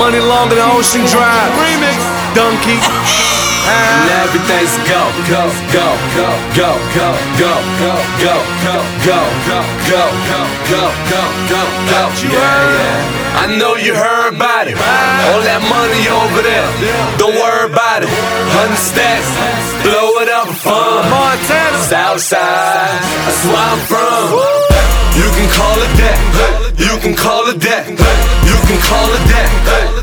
money longer than Ocean Drive. Remix. Donkey. And everything's go, go, go, go, go, go, go, go, go, go, go, go, go, go, go, go, go, go. Yeah, yeah. I know you heard about it. All that money over there. Don't worry about it. Hundred stacks, blow it up for fun. Montana. Southside, that's where I'm from. You can call it that. You can call it that. Call it that.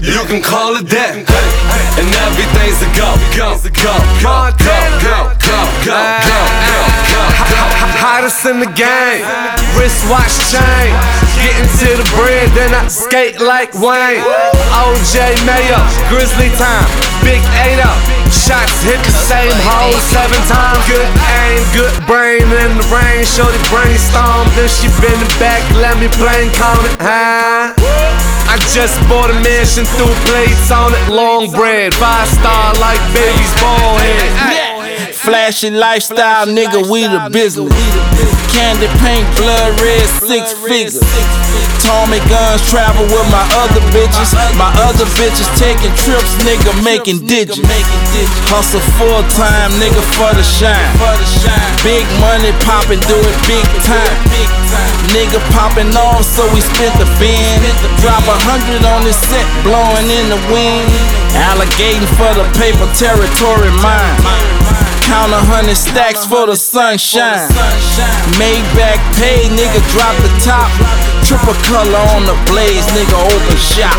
You can call it that. And everything's a go, go, go, go, go, go, go, go, go, go. Hottest in the game. Wristwatch chain. Getting to the bread, then I skate like Wayne. OJ Mayo, Grizzly time. Big 8 up. Shots hit the same hole seven times. Good aim, good brain in the rain. Shorty brainstorm. Then she bend it back, let me play and count it. Huh? Just bought a mansion, threw plates on it. Long bread, five star like baby's ball head. Flashy lifestyle, nigga, we the business. Candy paint, blood red, six figures. Tommy guns travel with my other bitches. My other bitches taking trips, nigga, making digits. Hustle full time, nigga, for the shine. Big money popping, do it big time. Nigga popping off, so we spent the bin. Drop a hundred on this set, blowing in the wind. Alligating for the paper, territory mine. Hundred stacks for the sunshine. Maybach pay, nigga, drop the top. Triple color on the blaze, nigga, open shop.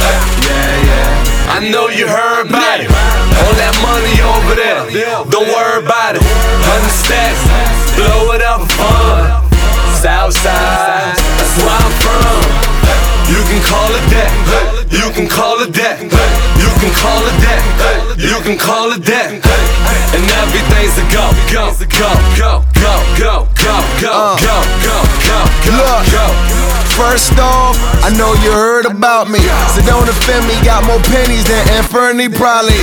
Yeah, yeah. I know you heard about it. All that money over there. Don't worry about it. Hundred stacks, blow it up fun. Southside, that's where I'm from. You can call it that. You can call it that. You can call it that. Can call it that. And everything's a go, go, go, go, go, go, go, go, go, go, go, go. First off, I know you heard about me. So don't offend me, got more pennies than Anfernee probably.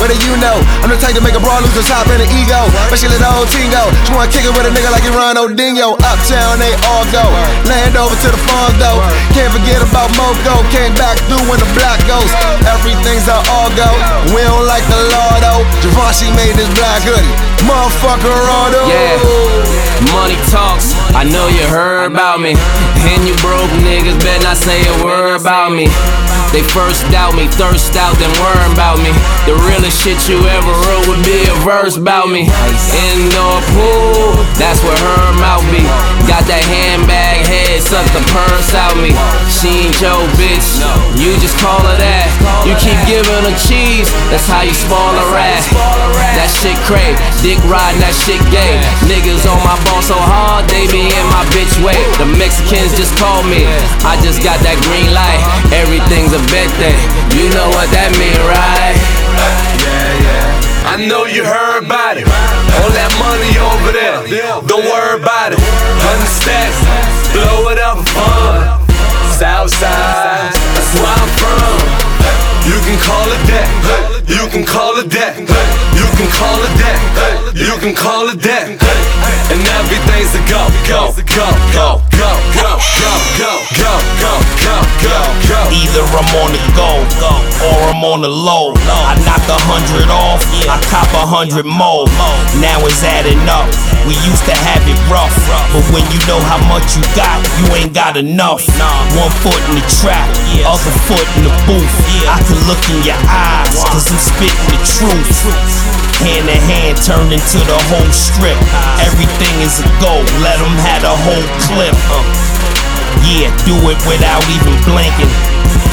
What do you know? I'm the type to make a brawl lose the top in the ego. But she let the whole team go. She wanna kick it with a nigga like Ron Dingo. Uptown, they all go. Land over to the farm though. Can't forget about Moco. Came back through when the black goes. Everything's a all go. We don't like the law though. Givenchy made this black hoodie. Motherfucker, all though. Yeah. Money talks, I know you heard about me. And you broke niggas better not say a word about me. They first doubt me, thirst out, then worry about me. The realest shit you ever wrote would be a verse about me. Indoor pool, that's where her mouth be. Got that handbag head, suck the purse out me. She ain't your bitch, you just call her that. You keep giving her cheese, that's how you spoil a rat. That shit cray, dick riding, that shit gay. Niggas on my ball so hard, they be in my bitch way. The Mexicans just called me, I just got that green light. Everything's a bet thing, you know what that mean, right? Yeah, yeah. I know you heard about it. All that money over there, don't worry about it. Hundred stacks, blow it up for fun. Southside, that's where I'm from. You can call it that. You can call it that. You can call it that. You can call it that. On the low. I knock a hundred off, I cop a hundred more. Now it's adding up. We used to have it rough, but when you know how much you got, you ain't got enough. One foot in the trap, other foot in the booth. I can look in your eyes, cause I'm spitting the truth. Hand to hand turned into the whole strip. Everything is a go, let them have the whole clip. Yeah, do it without even blinking.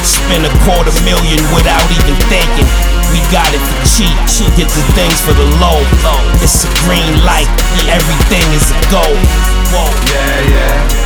Spend a quarter million without even thinking. We got it for cheap, get the things for the low. It's a green light, everything is a go. Yeah, yeah.